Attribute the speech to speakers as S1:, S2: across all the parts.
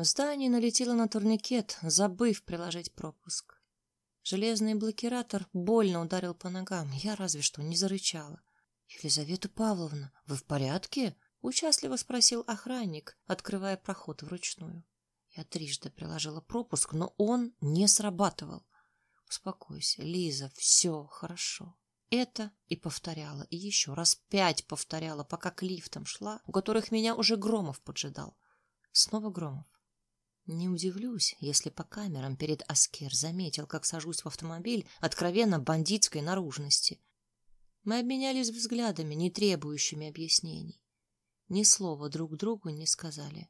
S1: В здании налетела на турникет, забыв приложить пропуск. Железный блокиратор больно ударил по ногам. Я разве что не зарычала. «Елизавета Павловна, вы в порядке?» — участливо спросил охранник, открывая проход вручную. Я трижды приложила пропуск, но он не срабатывал. «Успокойся, Лиза, все хорошо». Это и повторяла, и еще раз пять повторяла, пока к лифтам шла, у которых меня уже Громов поджидал. Снова Громов. Не удивлюсь, если по камерам перед Аскер заметил, как сажусь в автомобиль откровенно бандитской наружности. Мы обменялись взглядами, не требующими объяснений. Ни слова друг другу не сказали.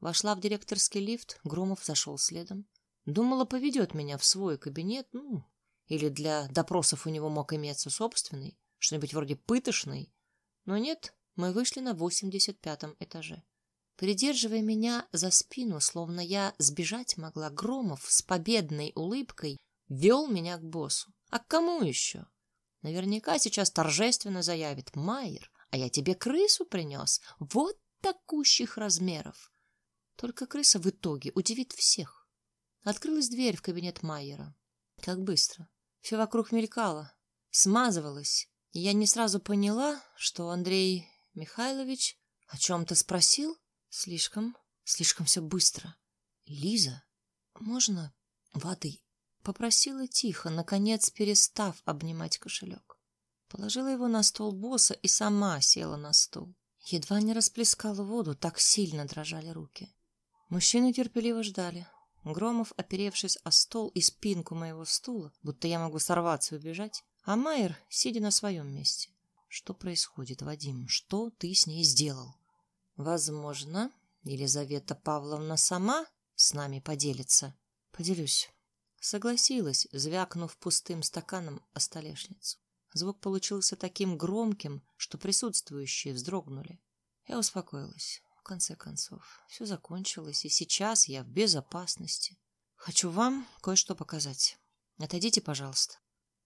S1: Вошла в директорский лифт, Громов зашел следом. Думала, поведет меня в свой кабинет, ну, или для допросов у него мог иметься собственный, что-нибудь вроде пытошный. Но нет, мы вышли на восемьдесят пятом этаже. Придерживая меня за спину, словно я сбежать могла, Громов с победной улыбкой вел меня к боссу. А к кому еще? Наверняка сейчас торжественно заявит Майер, а я тебе крысу принес, вот такущих размеров. Только крыса в итоге удивит всех. Открылась дверь в кабинет Майера. Как быстро. Все вокруг мелькало, смазывалось, я не сразу поняла, что Андрей Михайлович о чем-то спросил. Слишком, слишком все быстро. Лиза, можно воды? Попросила тихо, наконец перестав обнимать кошелек. Положила его на стол босса и сама села на стул. Едва не расплескала воду, так сильно дрожали руки. Мужчины терпеливо ждали. Громов, оперевшись о стол и спинку моего стула, будто я могу сорваться и убежать, а Майер, сидя на своем месте. Что происходит, Вадим? Что ты с ней сделал? Возможно, Елизавета Павловна сама с нами поделится. Поделюсь. Согласилась, звякнув пустым стаканом о столешницу. Звук получился таким громким, что присутствующие вздрогнули. Я успокоилась. В конце концов, все закончилось, и сейчас я в безопасности. Хочу вам кое-что показать. Отойдите, пожалуйста.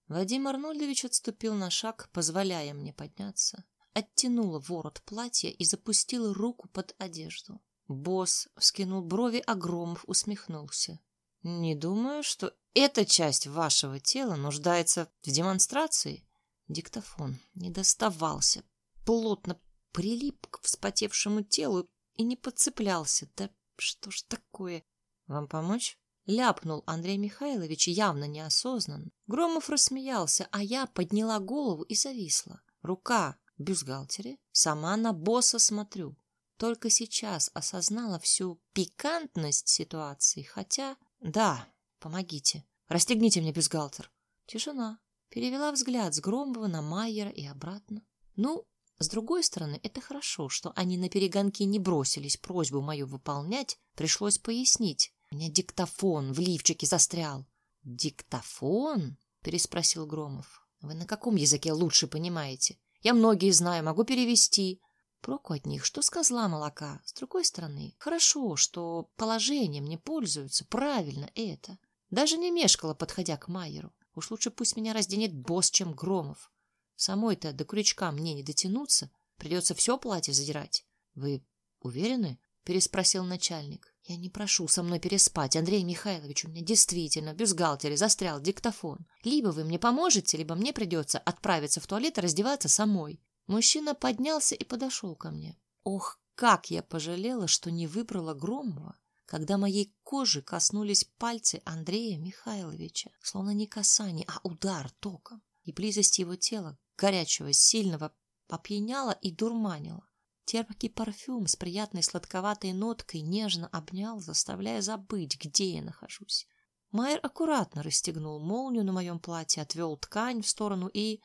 S1: Вадим Арнольдович отступил на шаг, позволяя мне подняться. Оттянула ворот платья и запустила руку под одежду. Босс вскинул брови, а Громов усмехнулся. «Не думаю, что эта часть вашего тела нуждается в демонстрации». Диктофон не доставался, плотно прилип к вспотевшему телу и не подцеплялся. Да что ж такое? Вам помочь? Ляпнул Андрей Михайлович явно неосознанно. Громов рассмеялся, а я подняла голову и зависла. Рука в бюстгальтере, сама на босса смотрю. Только сейчас осознала всю пикантность ситуации, хотя... Да, помогите. Расстегните мне бюстгальтер. Тишина. Перевела взгляд с Громова на Майера и обратно. Ну, с другой стороны, это хорошо, что они на перегонки не бросились просьбу мою выполнять, пришлось пояснить. У меня диктофон в лифчике застрял. «Диктофон?» — переспросил Громов. «Вы на каком языке лучше понимаете? Я многие знаю, могу перевести. Проку от них, что с козла молока. С другой стороны, хорошо, что положением не пользуются. Правильно это. Даже не мешкала, подходя к Майеру. Уж лучше пусть меня разденет босс, чем Громов. Самой-то до крючка мне не дотянуться. Придется все платье задирать. Вы уверены? Переспросил начальник. Я не прошу со мной переспать, Андрей Михайлович. У меня действительно в бюстгальтере застрял диктофон. Либо вы мне поможете, либо мне придется отправиться в туалет и раздеваться самой. Мужчина поднялся и подошел ко мне. Ох, как я пожалела, что не выбрала Громова, когда моей кожи коснулись пальцы Андрея Михайловича, словно не касание, а удар током, и близость его тела горячего, сильного, попьяняла и дурманила. Терпкий парфюм с приятной сладковатой ноткой нежно обнял, заставляя забыть, где я нахожусь. Майер аккуратно расстегнул молнию на моем платье, отвел ткань в сторону и...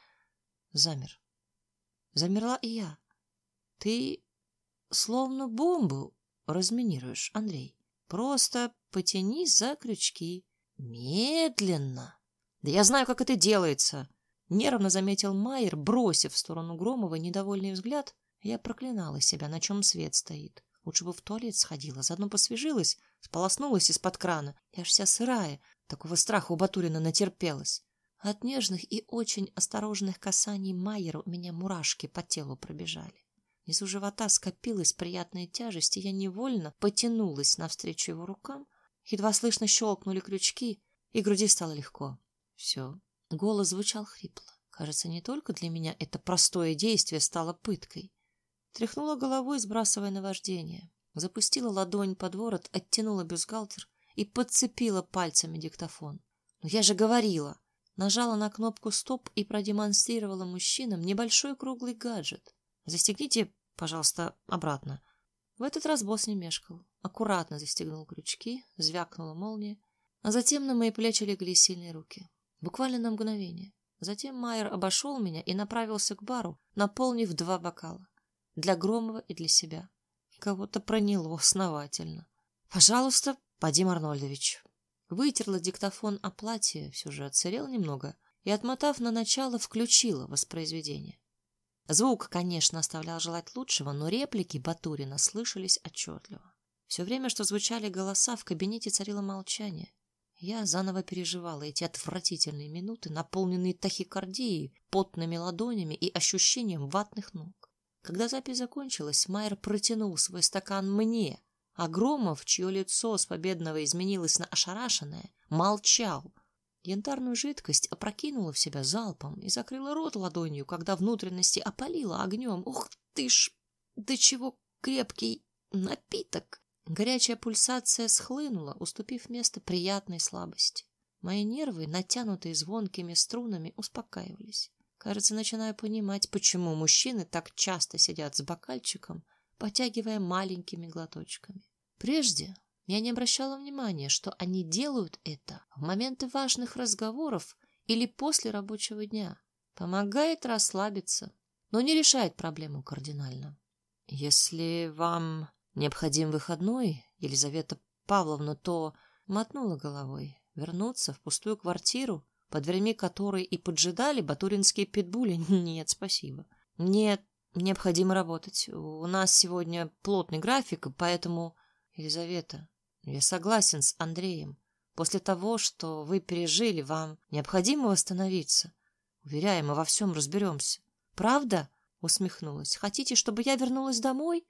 S1: замер. Замерла и я. Ты словно бомбу разминируешь, Андрей. Просто потяни за крючки. Медленно. Да я знаю, как это делается. Нервно заметил Майер, бросив в сторону Громова недовольный взгляд. Я проклинала себя, на чем свет стоит. Лучше бы в туалет сходила, заодно посвежилась, сполоснулась из-под крана. Я ж вся сырая, такого страха у Батурина натерпелась. От нежных и очень осторожных касаний Майера у меня мурашки по телу пробежали. Внизу живота скопилась приятная тяжесть, и я невольно потянулась навстречу его рукам. Едва слышно щелкнули крючки, и груди стало легко. Все. Голос звучал хрипло. Кажется, не только для меня это простое действие стало пыткой. Тряхнула головой, сбрасывая наваждение. Запустила ладонь под ворот, оттянула бюстгальтер и подцепила пальцами диктофон. «Но я же говорила!» Нажала на кнопку «Стоп» и продемонстрировала мужчинам небольшой круглый гаджет. «Застегните, пожалуйста, обратно». В этот раз босс не мешкал. Аккуратно застегнул крючки, звякнула молния, а затем на мои плечи легли сильные руки. Буквально на мгновение. Затем Майер обошел меня и направился к бару, наполнив два бокала. Для Громова и для себя. Кого-то проняло основательно. «Пожалуйста, Вадим Арнольдович». Вытерла диктофон о платье, все же отсырел немного, и, отмотав на начало, включила воспроизведение. Звук, конечно, оставлял желать лучшего, но реплики Батурина слышались отчетливо. Все время, что звучали голоса, в кабинете царило молчание. Я заново переживала эти отвратительные минуты, наполненные тахикардией, потными ладонями и ощущением ватных ног. Когда запись закончилась, Майер протянул свой стакан мне, а Громов, чье лицо с победного изменилось на ошарашенное, молчал. Янтарную жидкость опрокинула в себя залпом и закрыла рот ладонью, когда внутренности опалила огнем. Ух ты ж, да чего крепкий напиток! Горячая пульсация схлынула, уступив место приятной слабости. Мои нервы, натянутые звонкими струнами, успокаивались. Кажется, начинаю понимать, почему мужчины так часто сидят с бокальчиком, потягивая маленькими глоточками. Прежде я не обращала внимания, что они делают это в моменты важных разговоров или после рабочего дня. Помогает расслабиться, но не решает проблему кардинально. Если вам необходим выходной, Елизавета Павловна, то мотнула головой. Вернуться в пустую квартиру, под дверьми которой и поджидали батуринские питбули? Нет, спасибо. Нет, необходимо работать. У нас сегодня плотный график, поэтому... Елизавета, я согласен с Андреем. После того, что вы пережили, вам необходимо восстановиться. Уверяю, мы во всем разберемся. Правда? Усмехнулась. Хотите, чтобы я вернулась домой?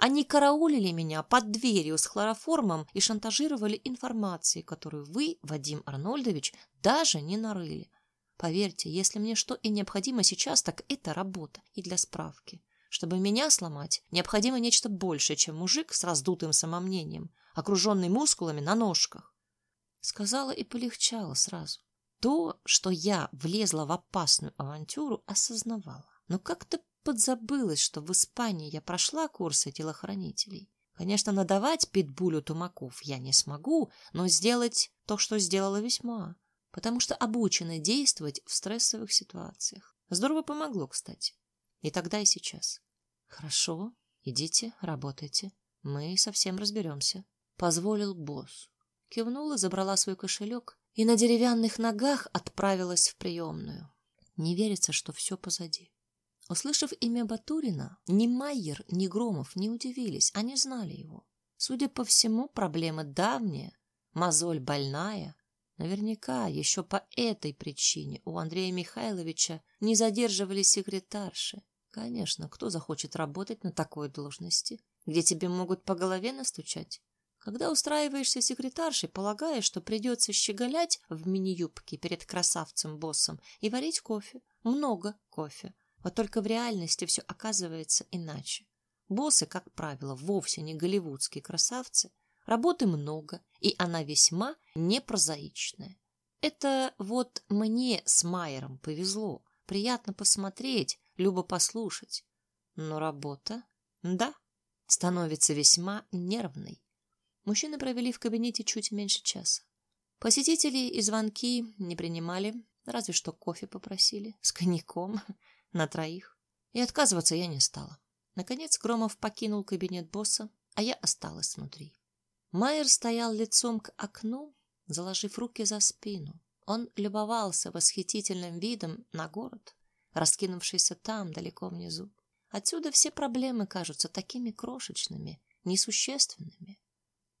S1: Они караулили меня под дверью с хлороформом и шантажировали информацией, которую вы, Вадим Арнольдович, даже не нарыли. Поверьте, если мне что и необходимо сейчас, так это работа. И для справки. Чтобы меня сломать, необходимо нечто большее, чем мужик с раздутым самомнением, окруженный мускулами на ножках. Сказала и полегчало сразу. То, что я влезла в опасную авантюру, осознавала. Но как-то подзабылась, что в Испании я прошла курсы телохранителей. Конечно, надавать питбулю тумаков я не смогу, но сделать то, что сделала весьма, потому что обучена действовать в стрессовых ситуациях. Здорово помогло, кстати. И тогда, и сейчас. Хорошо, идите, работайте. Мы совсем разберемся. Позволил босс. Кивнула, забрала свой кошелек и на деревянных ногах отправилась в приемную. Не верится, что все позади. Услышав имя Батурина, ни Майер, ни Громов не удивились, они знали его. Судя по всему, проблема давняя, мозоль больная. Наверняка еще по этой причине у Андрея Михайловича не задерживались секретарши. Конечно, кто захочет работать на такой должности, где тебе могут по голове настучать? Когда устраиваешься секретаршей, полагаешь, что придется щеголять в мини-юбке перед красавцем-боссом и варить кофе. Много кофе. Вот только в реальности все оказывается иначе. Боссы, как правило, вовсе не голливудские красавцы. Работы много, и она весьма непрозаичная. Это вот мне с Майером повезло. Приятно посмотреть, любо послушать. Но работа, да, становится весьма нервной. Мужчины провели в кабинете чуть меньше часа. Посетители и звонки не принимали, разве что кофе попросили с коньяком на троих. И отказываться я не стала. Наконец Громов покинул кабинет босса, а я осталась внутри. Майер стоял лицом к окну, заложив руки за спину. Он любовался восхитительным видом на город, раскинувшийся там, далеко внизу. Отсюда все проблемы кажутся такими крошечными, несущественными.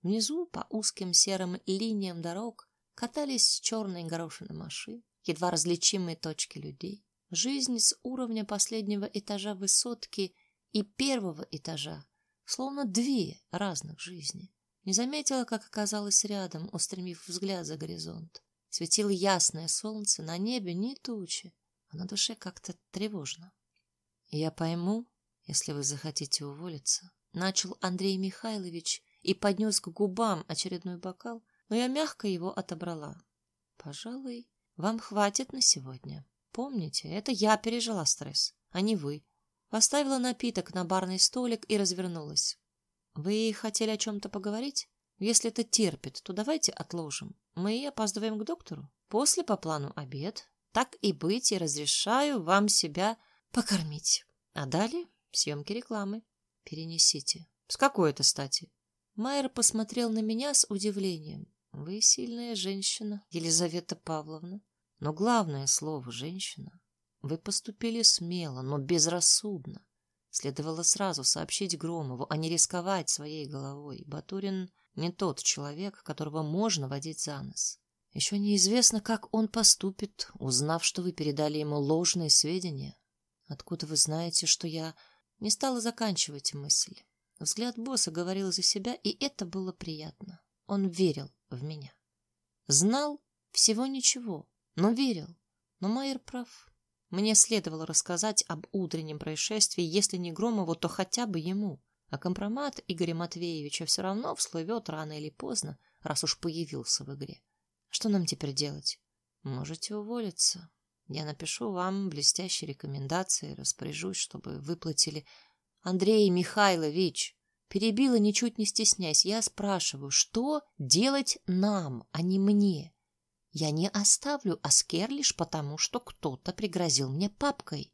S1: Внизу по узким серым линиям дорог катались черные горошины машин, едва различимые точки людей. Жизнь с уровня последнего этажа высотки и первого этажа, словно две разных жизни. Не заметила, как оказалась рядом, устремив взгляд за горизонт. Светило ясное солнце, на небе ни тучи, а на душе как-то тревожно. Я пойму, если вы захотите уволиться, начал Андрей Михайлович и поднес к губам очередной бокал, но я мягко его отобрала. Пожалуй, вам хватит на сегодня. Помните, это я пережила стресс, а не вы. Поставила напиток на барный столик и развернулась. Вы хотели о чем-то поговорить? Если это терпит, то давайте отложим. Мы опаздываем к доктору. После по плану обед. Так и быть, и разрешаю вам себя покормить. А далее съемки рекламы. Перенесите. С какой это стати? Майер посмотрел на меня с удивлением. Вы сильная женщина, Елизавета Павловна. Но главное слово «женщина». Вы поступили смело, но безрассудно. Следовало сразу сообщить Громову, а не рисковать своей головой. Батурин не тот человек, которого можно водить за нос. Еще неизвестно, как он поступит, узнав, что вы передали ему ложные сведения. Откуда вы знаете, что я не стала заканчивать мысль? Взгляд босса говорил за себя, и это было приятно. Он верил в меня. Знал всего ничего, но верил. Но Майер прав. Мне следовало рассказать об утреннем происшествии, если не Громову, то хотя бы ему. А компромат Игоря Матвеевича все равно всплывет рано или поздно, раз уж появился в игре. Что нам теперь делать? Можете уволиться. Я напишу вам блестящие рекомендации, распоряжусь, чтобы выплатили. Андрей Михайлович, перебила, ничуть не стесняясь, я спрашиваю, что делать нам, а не мне? Я не оставлю Аскер лишь потому, что кто-то пригрозил мне папкой.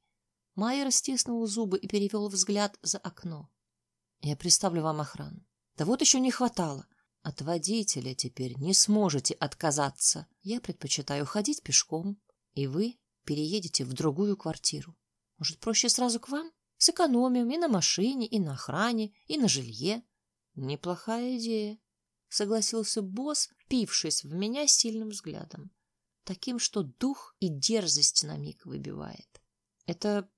S1: Майер стиснул зубы и перевел взгляд за окно. Я представлю вам охрану. Да вот еще не хватало. От водителя теперь не сможете отказаться. Я предпочитаю ходить пешком, и вы переедете в другую квартиру. Может, проще сразу к вам? Сэкономим и на машине, и на охране, и на жилье. Неплохая идея согласился босс, впившись в меня сильным взглядом, таким, что дух и дерзость на миг выбивает. Это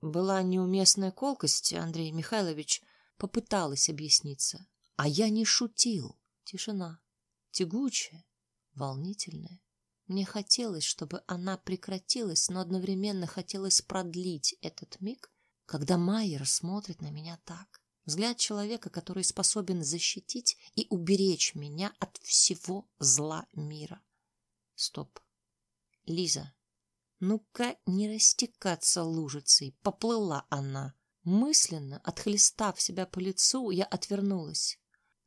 S1: была неуместная колкость, Андрей Михайлович попыталась объясниться. А я не шутил. Тишина. Тягучая, волнительная. Мне хотелось, чтобы она прекратилась, но одновременно хотелось продлить этот миг, когда Майер смотрит на меня так. Взгляд человека, который способен защитить и уберечь меня от всего зла мира. Стоп. Лиза, ну-ка не растекаться лужицей. Поплыла она. Мысленно, отхлестав себя по лицу, я отвернулась.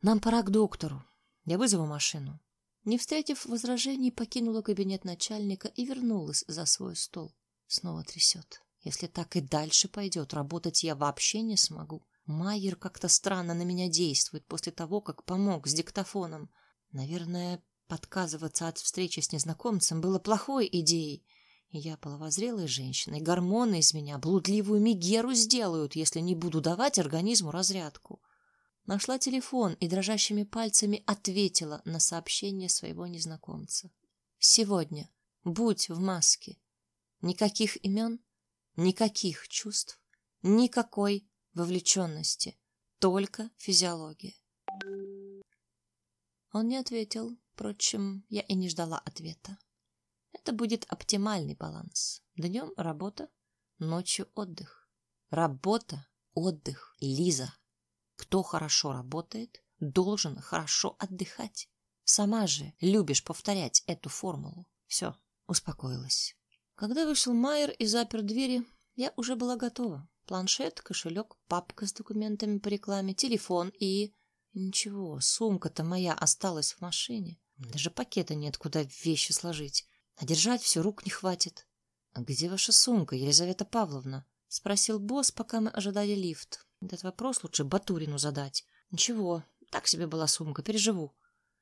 S1: Нам пора к доктору. Я вызову машину. Не встретив возражений, покинула кабинет начальника и вернулась за свой стол. Снова трясет. Если так и дальше пойдет, работать я вообще не смогу. Майер как-то странно на меня действует после того, как помог с диктофоном. Наверное, подказываться от встречи с незнакомцем было плохой идеей. Я половозрелая женщина, и гормоны из меня блудливую мигеру сделают, если не буду давать организму разрядку. Нашла телефон и дрожащими пальцами ответила на сообщение своего незнакомца. Сегодня будь в маске. Никаких имен, никаких чувств, никакой вовлеченности, только физиология. Он не ответил, впрочем, я и не ждала ответа. Это будет оптимальный баланс. Днем работа, ночью отдых. Работа, отдых, Лиза. Кто хорошо работает, должен хорошо отдыхать. Сама же любишь повторять эту формулу. Все, успокоилась. Когда вышел Майер и запер двери, я уже была готова. Планшет, кошелек, папка с документами по рекламе, телефон и... Ничего, сумка-то моя осталась в машине. Даже пакета нет, куда вещи сложить. А держать все рук не хватит. — А где ваша сумка, Елизавета Павловна? — спросил босс, пока мы ожидали лифт. Этот вопрос лучше Батурину задать. — Ничего, так себе была сумка, переживу.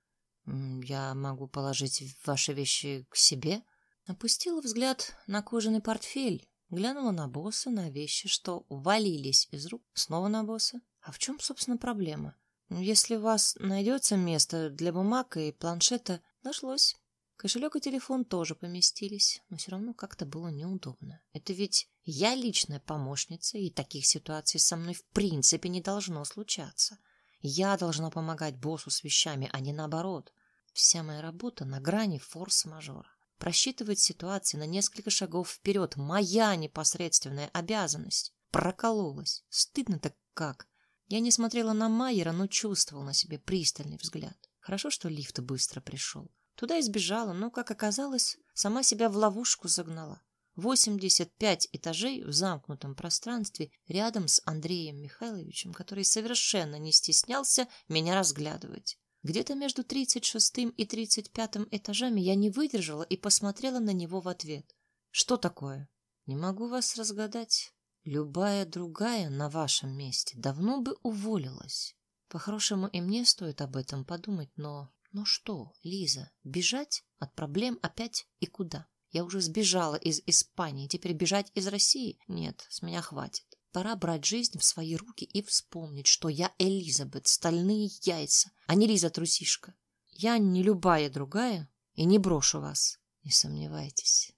S1: — Я могу положить ваши вещи к себе? Опустила взгляд на кожаный портфель, Глянула на босса, на вещи, что валились из рук, снова на босса. А в чем, собственно, проблема? Если у вас найдется место для бумаг и планшета, нашлось. Кошелек и телефон тоже поместились, но все равно как-то было неудобно. Это ведь я личная помощница, и таких ситуаций со мной в принципе не должно случаться. Я должна помогать боссу с вещами, а не наоборот. Вся моя работа на грани форс-мажора. Просчитывать ситуации на несколько шагов вперед — моя непосредственная обязанность. Прокололась. Стыдно-то как. Я не смотрела на Майера, но чувствовал на себе пристальный взгляд. Хорошо, что лифт быстро пришел. Туда избежала, но, как оказалось, сама себя в ловушку загнала. 85 этажей в замкнутом пространстве рядом с Андреем Михайловичем, который совершенно не стеснялся меня разглядывать. Где-то между 36 и 35 этажами я не выдержала и посмотрела на него в ответ. Что такое? Не могу вас разгадать. Любая другая на вашем месте давно бы уволилась. По-хорошему и мне стоит об этом подумать, но ну что, Лиза, бежать от проблем опять и куда? Я уже сбежала из Испании, теперь бежать из России? Нет, с меня хватит. Пора брать жизнь в свои руки и вспомнить, что я Элизабет, стальные яйца, а не Лиза трусишка. Я не любая другая и не брошу вас. Не сомневайтесь.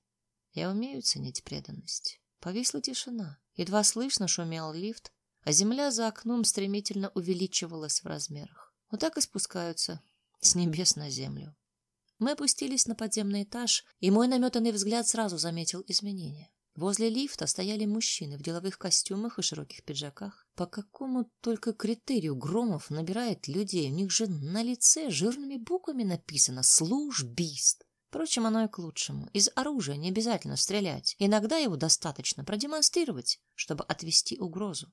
S1: Я умею ценить преданность. Повисла тишина. Едва слышно шумел лифт, а земля за окном стремительно увеличивалась в размерах. Вот так и спускаются с небес на землю. Мы опустились на подземный этаж, и мой наметанный взгляд сразу заметил изменения. Возле лифта стояли мужчины в деловых костюмах и широких пиджаках. По какому только критерию Громов набирает людей? У них же на лице жирными буквами написано «службист». Впрочем, оно и к лучшему. Из оружия не обязательно стрелять. Иногда его достаточно продемонстрировать, чтобы отвести угрозу.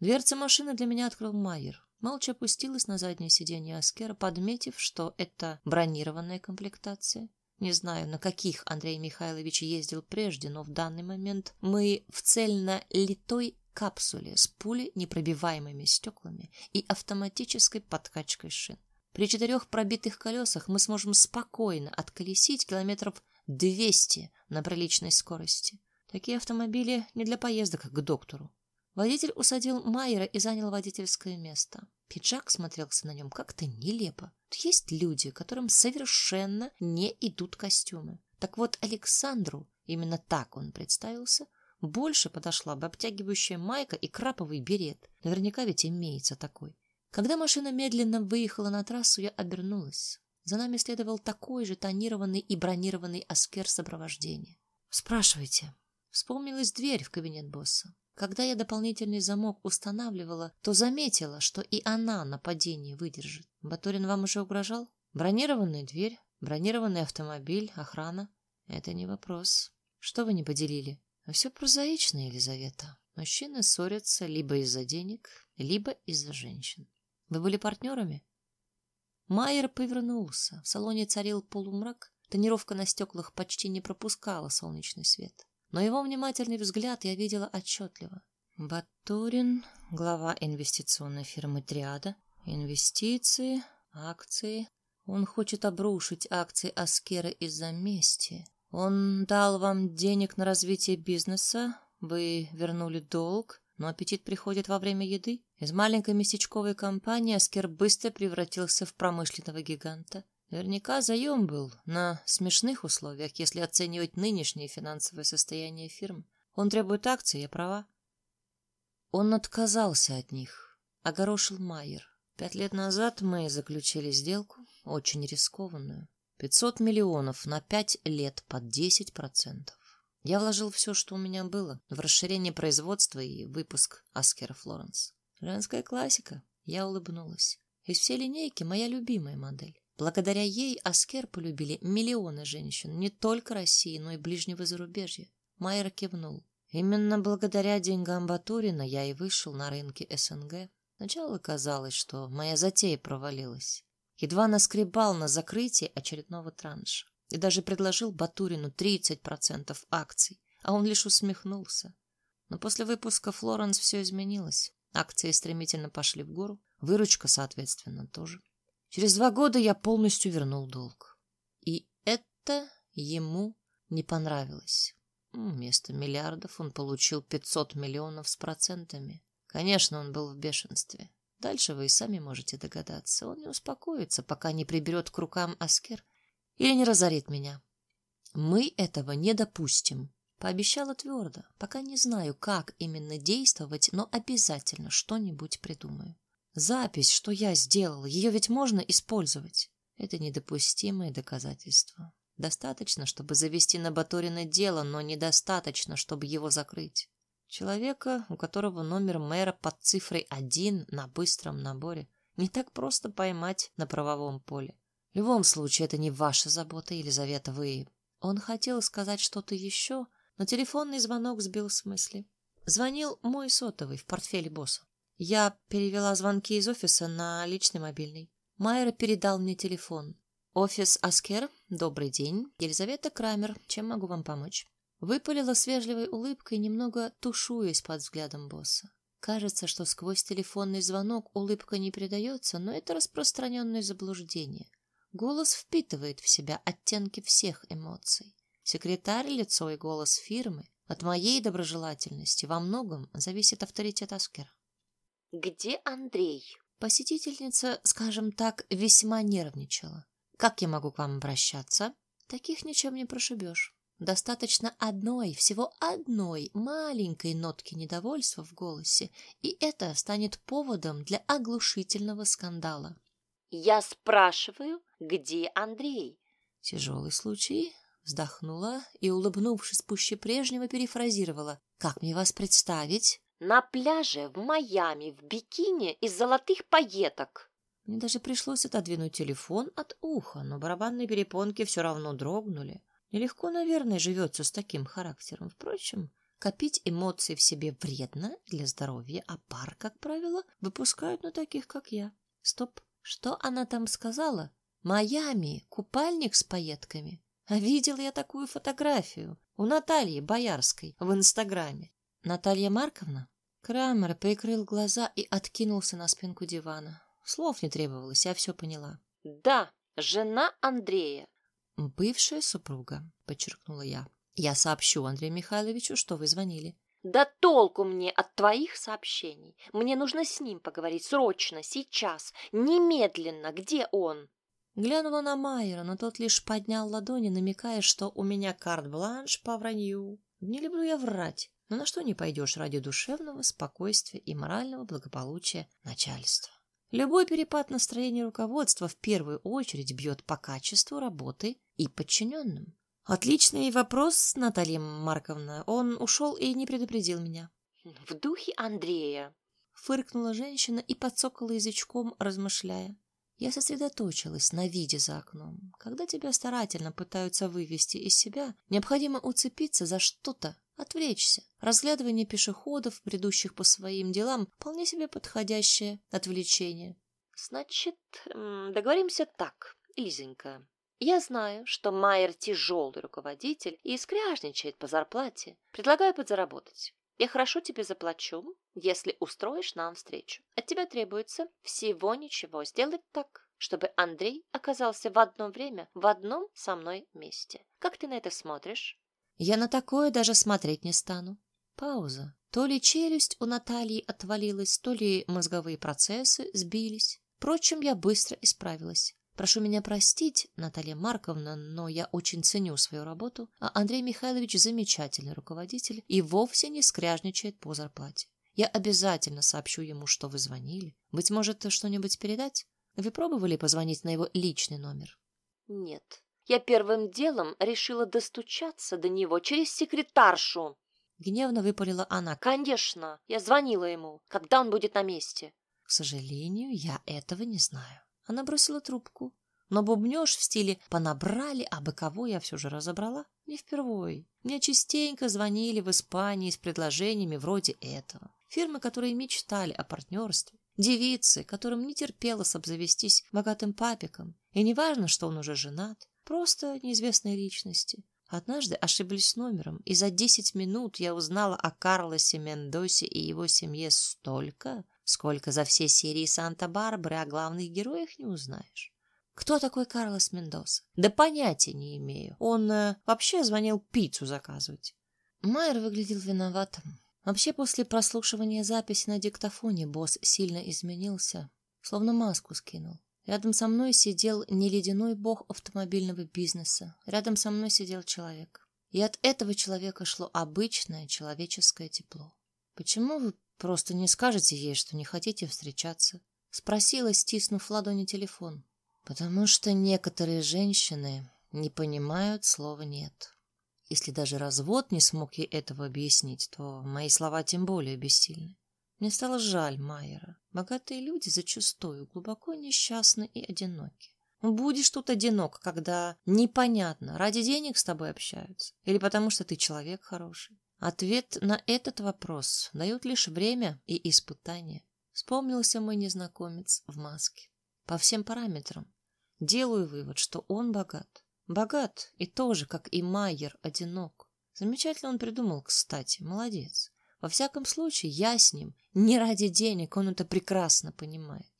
S1: Дверца машины для меня открыл Майер. Молча опустилась на заднее сиденье Аскера, подметив, что это бронированная комплектация. Не знаю, на каких Андрей Михайлович ездил прежде, но в данный момент мы в цельно литой капсуле с пули непробиваемыми стеклами и автоматической подкачкой шин. При четырех пробитых колесах мы сможем спокойно отколесить километров 200 на приличной скорости. Такие автомобили не для поездок к доктору. Водитель усадил Майера и занял водительское место. Пиджак смотрелся на нем как-то нелепо. Есть люди, которым совершенно не идут костюмы. Так вот, Александру, именно так он представился, больше подошла бы обтягивающая майка и краповый берет. Наверняка ведь имеется такой. Когда машина медленно выехала на трассу, я обернулась. За нами следовал такой же тонированный и бронированный аскер сопровождения. «Спрашивайте». Вспомнилась дверь в кабинет босса. Когда я дополнительный замок устанавливала, то заметила, что и она нападение выдержит. Батурин вам уже угрожал? Бронированная дверь, бронированный автомобиль, охрана. Это не вопрос. Что вы не поделили? Все прозаично, Елизавета. Мужчины ссорятся либо из-за денег, либо из-за женщин. Вы были партнерами? Майер повернулся. В салоне царил полумрак. Тонировка на стеклах почти не пропускала солнечный свет но его внимательный взгляд я видела отчетливо. Батурин, глава инвестиционной фирмы «Триада», инвестиции, акции. Он хочет обрушить акции Аскера из-за мести. Он дал вам денег на развитие бизнеса, вы вернули долг, но аппетит приходит во время еды. Из маленькой местечковой компании Аскер быстро превратился в промышленного гиганта. Наверняка заем был на смешных условиях, если оценивать нынешнее финансовое состояние фирм. Он требует акций, я права. Он отказался от них, огорошил Майер. Пять лет назад мы заключили сделку, очень рискованную. 500 миллионов на пять лет под 10%. Я вложил все, что у меня было, в расширение производства и выпуск Аскера Флоренс. Женская классика. Я улыбнулась. Из всей линейки моя любимая модель. Благодаря ей Аскер полюбили миллионы женщин не только России, но и ближнего зарубежья. Майер кивнул. Именно благодаря деньгам Батурина я и вышел на рынке СНГ. Сначала казалось, что моя затея провалилась. Едва наскребал на закрытие очередного транша. И даже предложил Батурину 30% акций, а он лишь усмехнулся. Но после выпуска Флоренс все изменилось. Акции стремительно пошли в гору, выручка, соответственно, тоже. Через два года я полностью вернул долг. И это ему не понравилось. Вместо миллиардов он получил 500 миллионов с процентами. Конечно, он был в бешенстве. Дальше вы и сами можете догадаться. Он не успокоится, пока не приберет к рукам Аскер или не разорит меня. Мы этого не допустим. Пообещала твердо, пока не знаю, как именно действовать, но обязательно что-нибудь придумаю. Запись, что я сделала, ее ведь можно использовать. Это недопустимое доказательство. Достаточно, чтобы завести на Баторина дело, но недостаточно, чтобы его закрыть. Человека, у которого номер мэра под цифрой один на быстром наборе, не так просто поймать на правовом поле. В любом случае, это не ваша забота, Елизавета, вы... Он хотел сказать что-то еще, но телефонный звонок сбил с мысли. Звонил мой сотовый в портфеле босса. Я перевела звонки из офиса на личный мобильный. Майер передал мне телефон. Офис Аскер, добрый день. Елизавета Крамер, чем могу вам помочь? Выпалила с вежливой улыбкой, немного тушуясь под взглядом босса. Кажется, что сквозь телефонный звонок улыбка не передается, но это распространенное заблуждение. Голос впитывает в себя оттенки всех эмоций. Секретарь, лицо и голос фирмы. От моей доброжелательности во многом зависит авторитет Аскера.
S2: «Где Андрей?»
S1: Посетительница, скажем так, весьма нервничала. «Как я могу к вам обращаться?» «Таких ничем не прошибешь. Достаточно одной, всего одной маленькой нотки недовольства в голосе, и это станет поводом для оглушительного скандала.
S2: Я спрашиваю, где Андрей?
S1: Тяжелый случай. Вздохнула и, улыбнувшись пуще прежнего, перефразировала. Как мне вас представить?
S2: На пляже в Майами в бикини из золотых пайеток.
S1: Мне даже пришлось отодвинуть телефон от уха, но барабанные перепонки все равно дрогнули. Нелегко, наверное, живется с таким характером. Впрочем, копить эмоции в себе вредно для здоровья, а пар, как правило, выпускают на таких, как я. Стоп, что она там сказала? Майами, купальник с пайетками. А видел я такую фотографию у Натальи Боярской в Инстаграме. Наталья Марковна? Крамер прикрыл глаза и откинулся на спинку дивана. Слов не требовалось, я все поняла.
S2: Да, жена Андрея.
S1: Бывшая супруга, подчеркнула я. Я сообщу Андрею Михайловичу, что вы звонили.
S2: Да толку мне от твоих сообщений. Мне нужно с ним поговорить срочно, сейчас, немедленно. Где он?
S1: Глянула на Майера, но тот лишь поднял ладони, намекая, что у меня карт-бланш по вранью. Не люблю я врать, но на что не пойдешь ради душевного спокойствия и морального благополучия начальства. Любой перепад настроения руководства в первую очередь бьет по качеству работы и подчиненным. Отличный вопрос, Наталья Марковна. Он ушел и не предупредил меня.
S2: В духе Андрея.
S1: Фыркнула женщина и подсокала язычком, размышляя. Я сосредоточилась на виде за окном. Когда тебя старательно пытаются вывести из себя, необходимо уцепиться за что-то, отвлечься. Разглядывание пешеходов, бредущих по своим делам, вполне себе подходящее отвлечение.
S2: Значит, договоримся так, Лизонька. Я знаю, что Майер тяжелый руководитель и скряжничает по зарплате. Предлагаю подзаработать. Я хорошо тебе заплачу, если устроишь нам встречу. От тебя требуется всего ничего сделать так, чтобы Андрей оказался в одно время в одном со мной месте. Как ты на это смотришь?
S1: Я на такое даже смотреть не стану. Пауза. То ли челюсть у Натальи отвалилась, то ли мозговые процессы сбились. Впрочем, я быстро исправилась. Прошу меня простить, Наталья Марковна, но я очень ценю свою работу, а Андрей Михайлович замечательный руководитель и вовсе не скряжничает по зарплате. Я обязательно сообщу ему, что вы звонили. Быть может, что-нибудь передать? Вы пробовали позвонить на его личный номер?
S2: Нет. Я первым делом решила достучаться до него через секретаршу.
S1: Гневно выпалила она.
S2: Конечно, я звонила ему, когда он будет на месте.
S1: К сожалению, я этого не знаю. Она бросила трубку. Но бубнёж в стиле «понабрали», а бы кого я все же разобрала. Не впервой. Мне частенько звонили в Испании с предложениями вроде этого. Фирмы, которые мечтали о партнерстве. Девицы, которым не терпелось обзавестись богатым папиком. И неважно, что он уже женат. Просто неизвестные личности. Однажды ошиблись номером, и за десять минут я узнала о Карлосе Мендосе и его семье столько, сколько за все серии Санта-Барбары о главных героях не узнаешь. Кто такой Карлос Мендоса? Да понятия не имею. Он э, вообще звонил пиццу заказывать. Майер выглядел виноватым. Вообще после прослушивания записи на диктофоне босс сильно изменился, словно маску скинул. Рядом со мной сидел не ледяной бог автомобильного бизнеса. Рядом со мной сидел человек. И от этого человека шло обычное человеческое тепло. «Почему вы просто не скажете ей, что не хотите встречаться?» Спросила, стиснув ладони телефон. «Потому что некоторые женщины не понимают слова «нет». Если даже развод не смог ей этого объяснить, то мои слова тем более бессильны. Мне стало жаль Майера. Богатые люди зачастую глубоко несчастны и одиноки. Будешь тут одинок, когда непонятно, ради денег с тобой общаются или потому что ты человек хороший. Ответ на этот вопрос дают лишь время и испытания. Вспомнился мой незнакомец в маске. По всем параметрам. Делаю вывод, что он богат. Богат и тоже, как и Майер, одинок. Замечательно он придумал, кстати. Молодец. Во всяком случае, я с ним не ради денег, он это прекрасно понимает.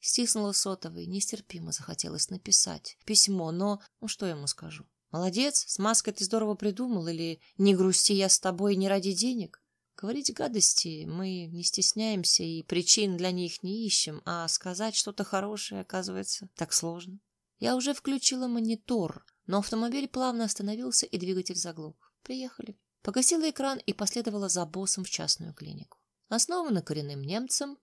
S1: Стиснула сотовый, нестерпимо захотелось написать письмо, но ну что я ему скажу? Молодец, с маской ты здорово придумал, или не грусти я с тобой не ради денег? Говорить гадости мы не стесняемся и причин для них не ищем, а сказать что-то хорошее, оказывается, так сложно. Я уже включила монитор, но автомобиль плавно остановился и двигатель заглох. Приехали. Погасила экран и последовала за боссом в частную клинику. Основана коренным немцем,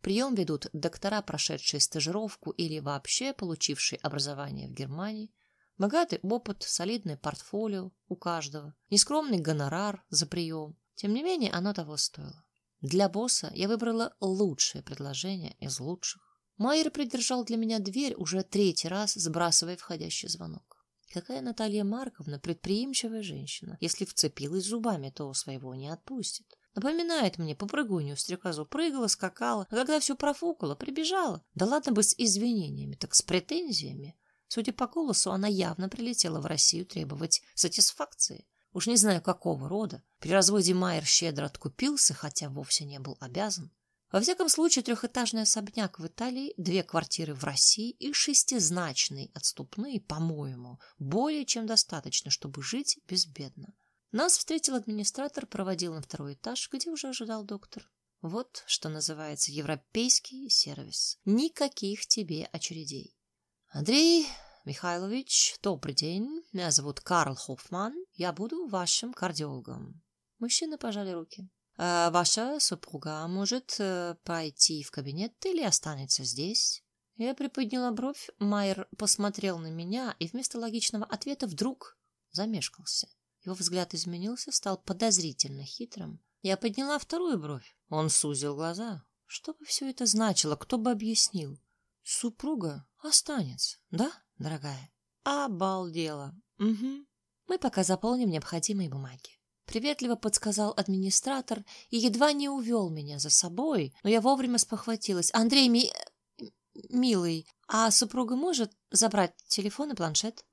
S1: прием ведут доктора, прошедшие стажировку или вообще получившие образование в Германии, богатый опыт, солидное портфолио у каждого, нескромный гонорар за прием. Тем не менее, оно того стоило. Для босса я выбрала лучшее предложение из лучших. Майер придержал для меня дверь уже третий раз, сбрасывая входящий звонок. Какая Наталья Марковна предприимчивая женщина. Если вцепилась зубами, то своего не отпустит. Напоминает мне попрыгунью стрекозу. Прыгала, скакала, а когда все профукала, прибежала. Да ладно бы с извинениями, так с претензиями. Судя по голосу, она явно прилетела в Россию требовать сатисфакции. Уж не знаю, какого рода. При разводе Майер щедро откупился, хотя вовсе не был обязан. Во всяком случае, трехэтажный особняк в Италии, две квартиры в России и шестизначные отступные, по-моему, более чем достаточно, чтобы жить безбедно. Нас встретил администратор, проводил на второй этаж, где уже ожидал доктор. Вот что называется европейский сервис. Никаких тебе очередей. Андрей Михайлович, добрый день. Меня зовут Карл Хоффман. Я буду вашим кардиологом. Мужчины пожали руки. А ваша супруга может э, пойти в кабинет или останется здесь? Я приподняла бровь, Майер посмотрел на меня и вместо логичного ответа вдруг замешкался. Его взгляд изменился, стал подозрительно хитрым. Я подняла вторую бровь. Он сузил глаза. Что бы все это значило, кто бы объяснил? Супруга останется, да, дорогая? Обалдела. Угу. Мы пока заполним необходимые бумаги. Приветливо подсказал администратор и едва не увел меня за собой, но я вовремя спохватилась. «Андрей, ми... милый, а супруга может забрать телефон и планшет?»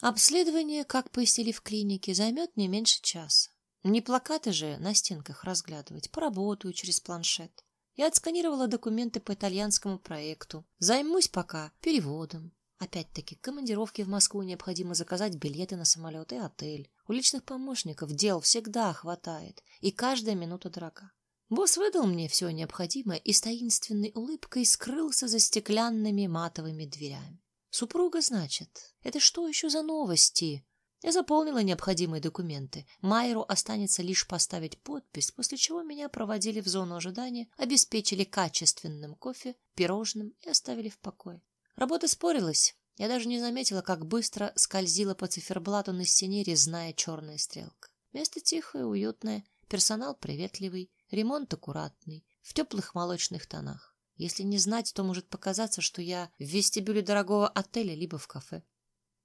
S1: Обследование, как пояснили в клинике, займет не меньше часа. Не плакаты же на стенках разглядывать, поработаю через планшет. Я отсканировала документы по итальянскому проекту. Займусь пока переводом. Опять-таки, командировки в Москву необходимо заказать билеты на самолет и отель. У личных помощников дел всегда хватает, и каждая минута дорога. Босс выдал мне все необходимое и с таинственной улыбкой скрылся за стеклянными матовыми дверями. Супруга, значит. Это что еще за новости? Я заполнила необходимые документы. Майеру останется лишь поставить подпись, после чего меня проводили в зону ожидания, обеспечили качественным кофе, пирожным и оставили в покое. Работа спорилась. Я даже не заметила, как быстро скользила по циферблату на стене резная черная стрелка. Место тихое, уютное, персонал приветливый, ремонт аккуратный, в теплых молочных тонах. Если не знать, то может показаться, что я в вестибюле дорогого отеля либо в кафе.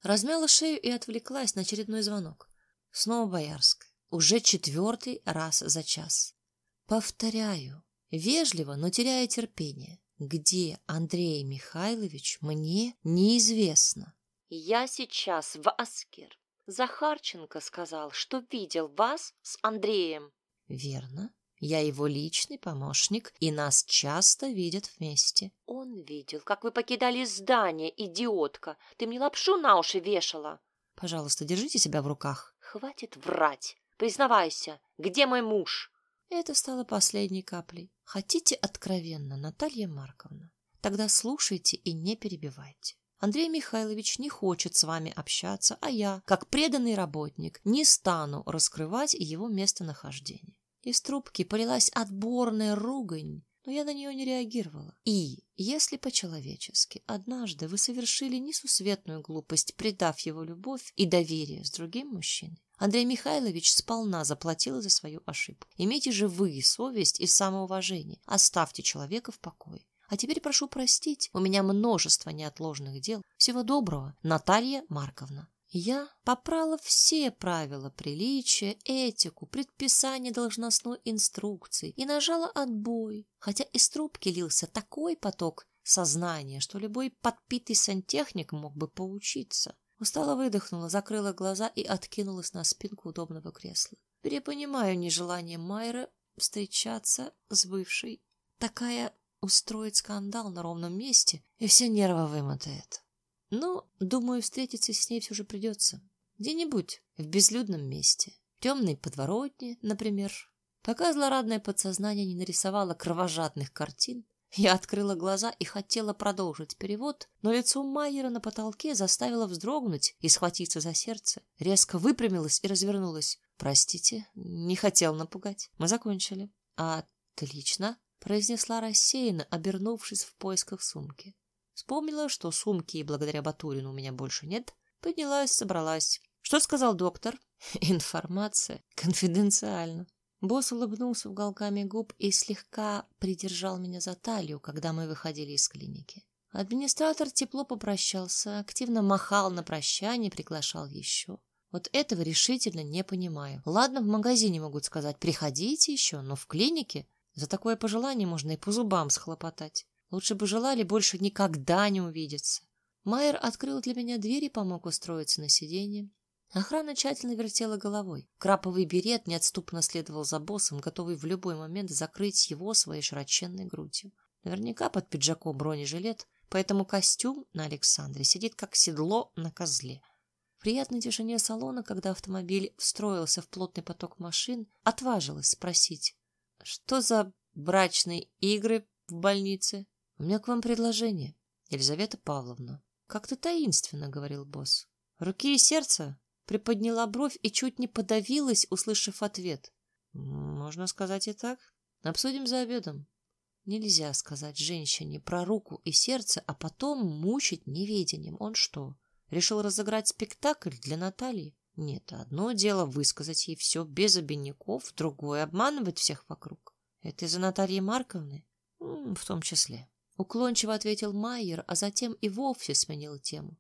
S1: Размяла шею и отвлеклась на очередной звонок. Снова Боярск. Уже четвертый раз за час. Повторяю. Вежливо, но теряя терпение. Где Андрей Михайлович, мне неизвестно.
S2: Я сейчас в Аскер. Захарченко сказал, что видел вас с Андреем.
S1: Верно. Я его личный помощник, и нас часто видят вместе.
S2: Он видел, как вы покидали здание, идиотка. Ты мне лапшу на уши вешала.
S1: Пожалуйста, держите себя в руках.
S2: Хватит врать. Признавайся, где мой муж?
S1: Это стало последней каплей. Хотите откровенно, Наталья Марковна? Тогда слушайте и не перебивайте. Андрей Михайлович не хочет с вами общаться, а я, как преданный работник, не стану раскрывать его местонахождение. Из трубки полилась отборная ругань, но я на нее не реагировала. И, если по-человечески, однажды вы совершили несусветную глупость, предав его любовь и доверие с другим мужчиной, Андрей Михайлович сполна заплатил за свою ошибку. Имейте же вы совесть и самоуважение. Оставьте человека в покое. А теперь прошу простить, у меня множество неотложных дел. Всего доброго, Наталья Марковна. Я попрала все правила приличия, этику, предписание должностной инструкции и нажала отбой, хотя из трубки лился такой поток сознания, что любой подпитый сантехник мог бы поучиться. Устало выдохнула, закрыла глаза и откинулась на спинку удобного кресла. Перепонимаю нежелание Майера встречаться с бывшей. Такая устроить скандал на ровном месте и все нервы вымотает. Но, думаю, встретиться с ней все же придется. Где-нибудь, в безлюдном месте. В темной подворотне, например. Пока злорадное подсознание не нарисовало кровожадных картин, я открыла глаза и хотела продолжить перевод, но лицо Майера на потолке заставило вздрогнуть и схватиться за сердце. Резко выпрямилась и развернулась. «Простите, не хотел напугать. Мы закончили». «Отлично», — произнесла рассеянно, обернувшись в поисках сумки. Вспомнила, что сумки и благодаря Батурину у меня больше нет. Поднялась, собралась. Что сказал доктор? Информация конфиденциально. Босс улыбнулся уголками губ и слегка придержал меня за талию, когда мы выходили из клиники. Администратор тепло попрощался, активно махал на прощание, приглашал еще. Вот этого решительно не понимаю. Ладно, в магазине могут сказать «приходите еще», но в клинике за такое пожелание можно и по зубам схлопотать. Лучше бы желали больше никогда не увидеться. Майер открыл для меня дверь и помог устроиться на сиденье. Охрана тщательно вертела головой. Краповый берет неотступно следовал за боссом, готовый в любой момент закрыть его своей широченной грудью. Наверняка под пиджаком бронежилет, поэтому костюм на Александре сидит как седло на козле. В приятной тишине салона, когда автомобиль встроился в плотный поток машин, отважилась спросить, что за брачные игры в больнице? У меня к вам предложение, Елизавета Павловна. Как-то таинственно, говорил босс. Руки и сердце приподняла бровь и чуть не подавилась, услышав ответ. Можно сказать и так. Обсудим за обедом. Нельзя сказать женщине про руку и сердце, а потом мучить неведением. Он что, решил разыграть спектакль для Натальи? Нет, одно дело высказать ей все без обиняков, другое — обманывать всех вокруг. Это из-за Натальи Марковны? В том числе. Уклончиво ответил Майер, а затем и вовсе сменил тему.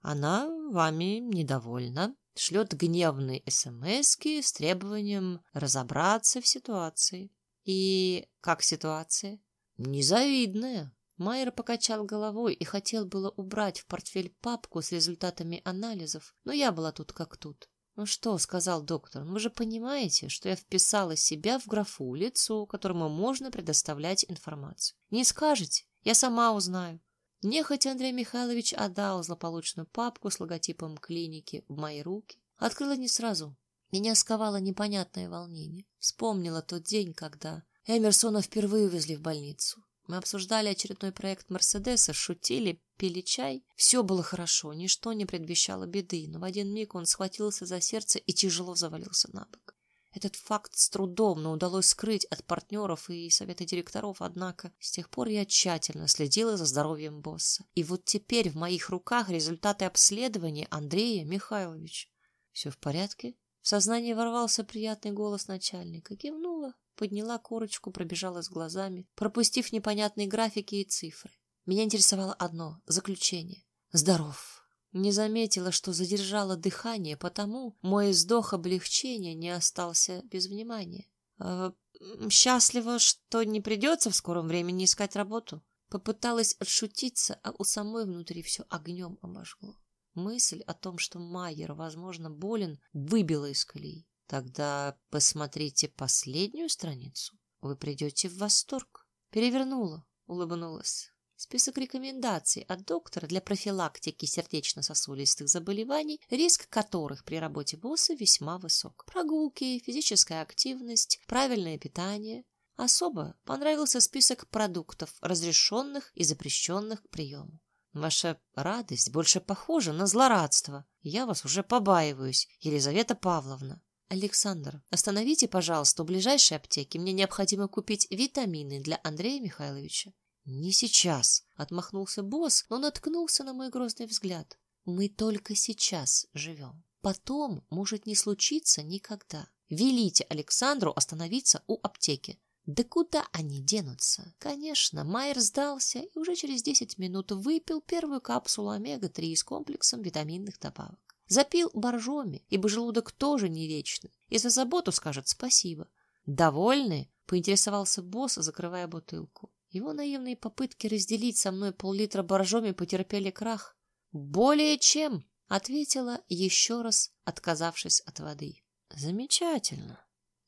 S1: Она вами недовольна, шлет гневные смски с требованием разобраться в ситуации. И как ситуация? Незавидная. Майер покачал головой и хотел было убрать в портфель папку с результатами анализов, но я была тут как тут. «Ну что?» — сказал доктор. «Ну вы же понимаете, что я вписала себя в графу лицо, которому можно предоставлять информацию. Не скажете? Я сама узнаю. Нехотя Андрей Михайлович отдал злополучную папку с логотипом клиники в мои руки. Открыла не сразу. Меня сковало непонятное волнение. Вспомнила тот день, когда Эмерсона впервые увезли в больницу. Мы обсуждали очередной проект Мерседеса, шутили, пили чай. Все было хорошо, ничто не предвещало беды, но в один миг он схватился за сердце и тяжело завалился на бок. Этот факт с трудом, но удалось скрыть от партнеров и совета директоров, однако с тех пор я тщательно следила за здоровьем босса. И вот теперь в моих руках результаты обследования Андрея Михайловича. Все в порядке? В сознание ворвался приятный голос начальника. Кивнула, подняла корочку, пробежала с глазами, пропустив непонятные графики и цифры. Меня интересовало одно — заключение. Здоров. Не заметила, что задержала дыхание, потому мой вздох облегчения не остался без внимания. «Э, «Счастлива, что не придется в скором времени искать работу». Попыталась отшутиться, а у самой внутри все огнем обожгло. Мысль о том, что Майер, возможно, болен, выбила из колеи. Тогда посмотрите последнюю страницу. Вы придете в восторг. Перевернула, улыбнулась. Список рекомендаций от доктора для профилактики сердечно-сосудистых заболеваний, риск которых при работе босса весьма высок. Прогулки, физическая активность, правильное питание. Особо понравился список продуктов, разрешенных и запрещенных к приему. Ваша радость больше похожа на злорадство. Я вас уже побаиваюсь, Елизавета Павловна. Александр, остановите, пожалуйста, у ближайшей аптеки. Мне необходимо купить витамины для Андрея Михайловича. Не сейчас, отмахнулся босс, но наткнулся на мой грозный взгляд. Мы только сейчас живем. Потом может не случиться никогда. Велите Александру остановиться у аптеки. Да куда они денутся? Конечно, Майер сдался и уже через 10 минут выпил первую капсулу омега-3 с комплексом витаминных добавок. Запил боржоми, ибо желудок тоже не вечный, и за заботу скажет спасибо. «Довольны?» — поинтересовался босс, закрывая бутылку. Его наивные попытки разделить со мной пол-литра боржоми потерпели крах. «Более чем!» — ответила, еще раз отказавшись от воды. «Замечательно!»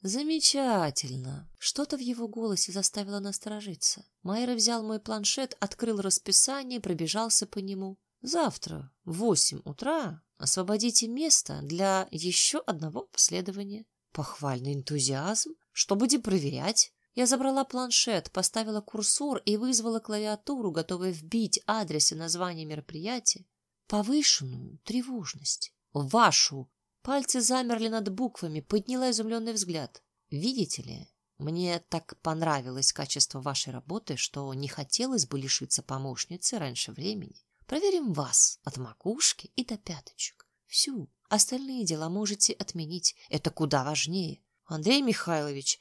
S1: Замечательно. Что-то в его голосе заставило насторожиться. Майер взял мой планшет, открыл расписание, пробежался по нему. Завтра в восемь утра освободите место для еще одного обследования. Похвальный энтузиазм. Что будем проверять? Я забрала планшет, поставила курсор и вызвала клавиатуру, готовая вбить адрес и название мероприятия. Повышенную тревожность. Вашу Пальцы замерли над буквами, подняла изумленный взгляд. «Видите ли, мне так понравилось качество вашей работы, что не хотелось бы лишиться помощницы раньше времени. Проверим вас от макушки и до пяточек. Всю. Остальные дела можете отменить. Это куда важнее. Андрей Михайлович,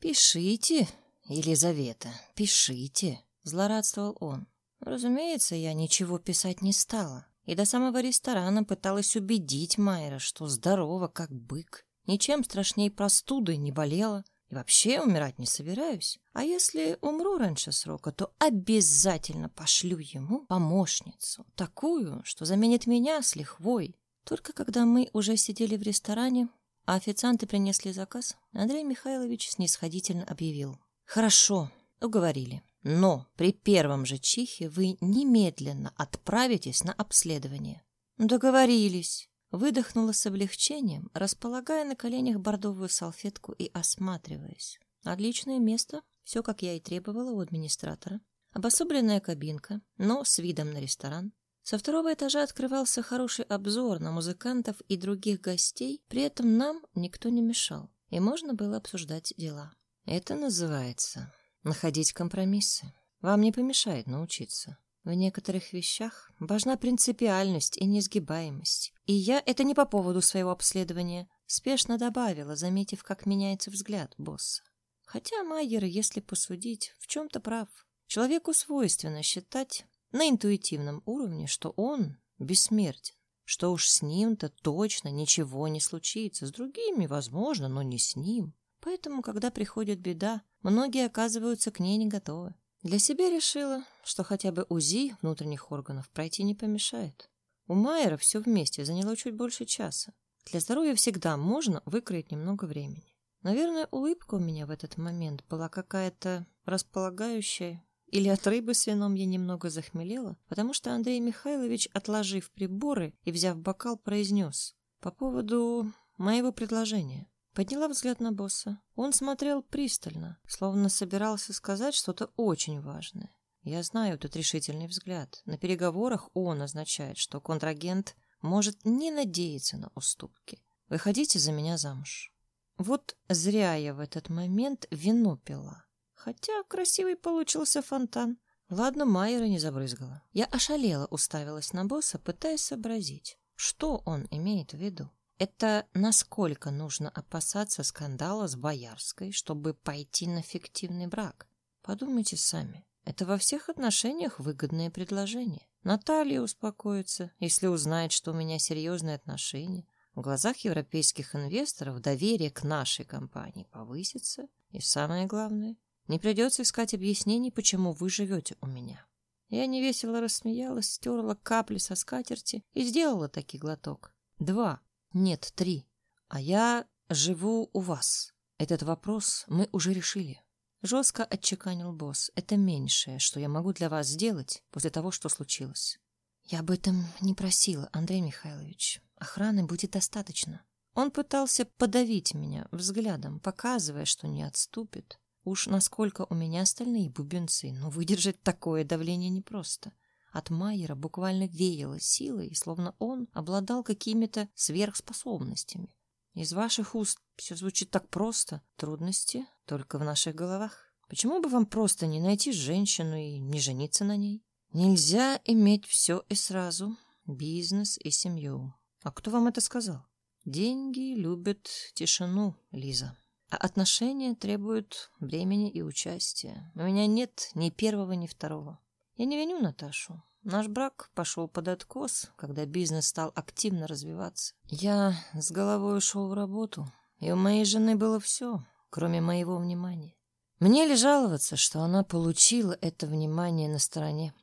S1: пишите, Елизавета, пишите, злорадствовал он. Разумеется, я ничего писать не стала и до самого ресторана пыталась убедить Майера, что здорова, как бык, ничем страшнее простуды не болела и вообще умирать не собираюсь. А если умру раньше срока, то обязательно пошлю ему помощницу, такую, что заменит меня с лихвой. Только когда мы уже сидели в ресторане, а официанты принесли заказ, Андрей Михайлович снисходительно объявил. «Хорошо, уговорили. Но при первом же чихе вы немедленно отправитесь на обследование. Договорились. Выдохнула с облегчением, располагая на коленях бордовую салфетку и осматриваясь. Отличное место, все, как я и требовала у администратора. Обособленная кабинка, но с видом на ресторан. Со второго этажа открывался хороший обзор на музыкантов и других гостей, при этом нам никто не мешал, и можно было обсуждать дела. Это называется находить компромиссы. Вам не помешает научиться. В некоторых вещах важна принципиальность и несгибаемость. И я это не по поводу своего обследования, спешно добавила, заметив, как меняется взгляд босса. Хотя Майер, если посудить, в чем-то прав. Человеку свойственно считать на интуитивном уровне, что он бессмертен, что уж с ним-то точно ничего не случится, с другими, возможно, но не с ним. Поэтому, когда приходит беда, многие оказываются к ней не готовы. Для себя решила, что хотя бы УЗИ внутренних органов пройти не помешает. У Майера все вместе заняло чуть больше часа. Для здоровья всегда можно выкроить немного времени. Наверное, улыбка у меня в этот момент была какая-то располагающая, или от рыбы с вином я немного захмелела, потому что Андрей Михайлович, отложив приборы и взяв бокал, произнес по поводу моего предложения. Подняла взгляд на босса. Он смотрел пристально, словно собирался сказать что-то очень важное. Я знаю этот решительный взгляд. На переговорах он означает, что контрагент может не надеяться на уступки. Выходите за меня замуж. Вот зря я в этот момент вино пила. Хотя красивый получился фонтан. Ладно, Майера не забрызгала. Я ошалела, уставилась на босса, пытаясь сообразить, что он имеет в виду. Это насколько нужно опасаться скандала с Боярской, чтобы пойти на фиктивный брак? Подумайте сами. Это во всех отношениях выгодное предложение. Наталья успокоится, если узнает, что у меня серьезные отношения. В глазах европейских инвесторов доверие к нашей компании повысится. И самое главное, не придется искать объяснений, почему вы живете у меня. Я невесело рассмеялась, стерла капли со скатерти и сделала таки глоток. Два. Нет, три. А я живу у вас. Этот вопрос мы уже решили. Жестко отчеканил босс. Это меньшее, что я могу для вас сделать после того, что случилось. Я об этом не просила, Андрей Михайлович. Охраны будет достаточно. Он пытался подавить меня взглядом, показывая, что не отступит. Уж насколько у меня остальные бубенцы, но выдержать такое давление непросто. От Майера буквально веяло силой, словно он обладал какими-то сверхспособностями. Из ваших уст все звучит так просто. Трудности только в наших головах. Почему бы вам просто не найти женщину и не жениться на ней? Нельзя иметь все и сразу. Бизнес и семью. А кто вам это сказал? Деньги любят тишину, Лиза. А отношения требуют времени и участия. У меня нет ни первого, ни второго. Я не виню Наташу. Наш брак пошел под откос, когда бизнес стал активно развиваться. Я с головой ушел в работу, и у моей жены было все, кроме моего внимания. Мне ли жаловаться, что она получила это внимание на стороне?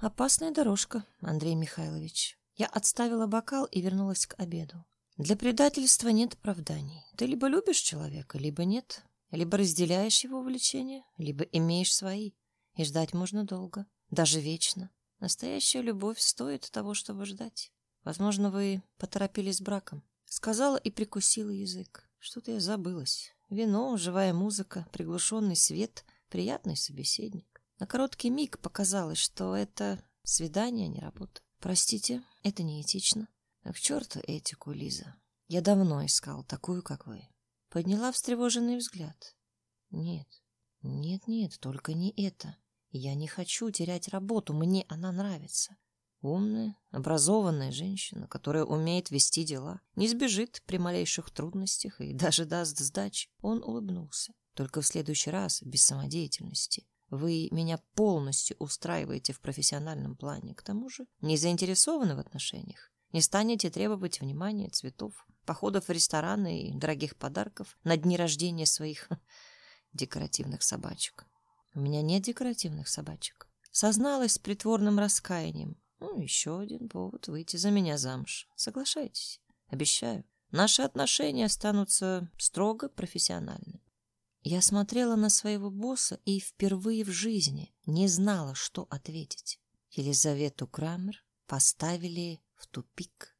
S1: Опасная дорожка, Андрей Михайлович. Я отставила бокал и вернулась к обеду. Для предательства нет оправданий. Ты либо любишь человека, либо нет. Либо разделяешь его увлечения, либо имеешь свои. И ждать можно долго, даже вечно. Настоящая любовь стоит того, чтобы ждать. Возможно, вы поторопились с браком. Сказала и прикусила язык. Что-то я забылась. Вино, живая музыка, приглушенный свет, приятный собеседник. На короткий миг показалось, что это свидание, а не работа. Простите, это неэтично. А к черту этику, Лиза. Я давно искал такую, как вы. Подняла встревоженный взгляд. Нет, нет, нет, только не это. Я не хочу терять работу, мне она нравится. Умная, образованная женщина, которая умеет вести дела, не сбежит при малейших трудностях и даже даст сдачи. Он улыбнулся. Только в следующий раз без самодеятельности. Вы меня полностью устраиваете в профессиональном плане. К тому же не заинтересованы в отношениях. Не станете требовать внимания, цветов, походов в рестораны и дорогих подарков на дни рождения своих декоративных собачек. У меня нет декоративных собачек. Созналась с притворным раскаянием. Ну, еще один повод выйти за меня замуж. Соглашайтесь. Обещаю. Наши отношения останутся строго профессиональными. Я смотрела на своего босса и впервые в жизни не знала, что ответить. Елизавету Крамер поставили в тупик.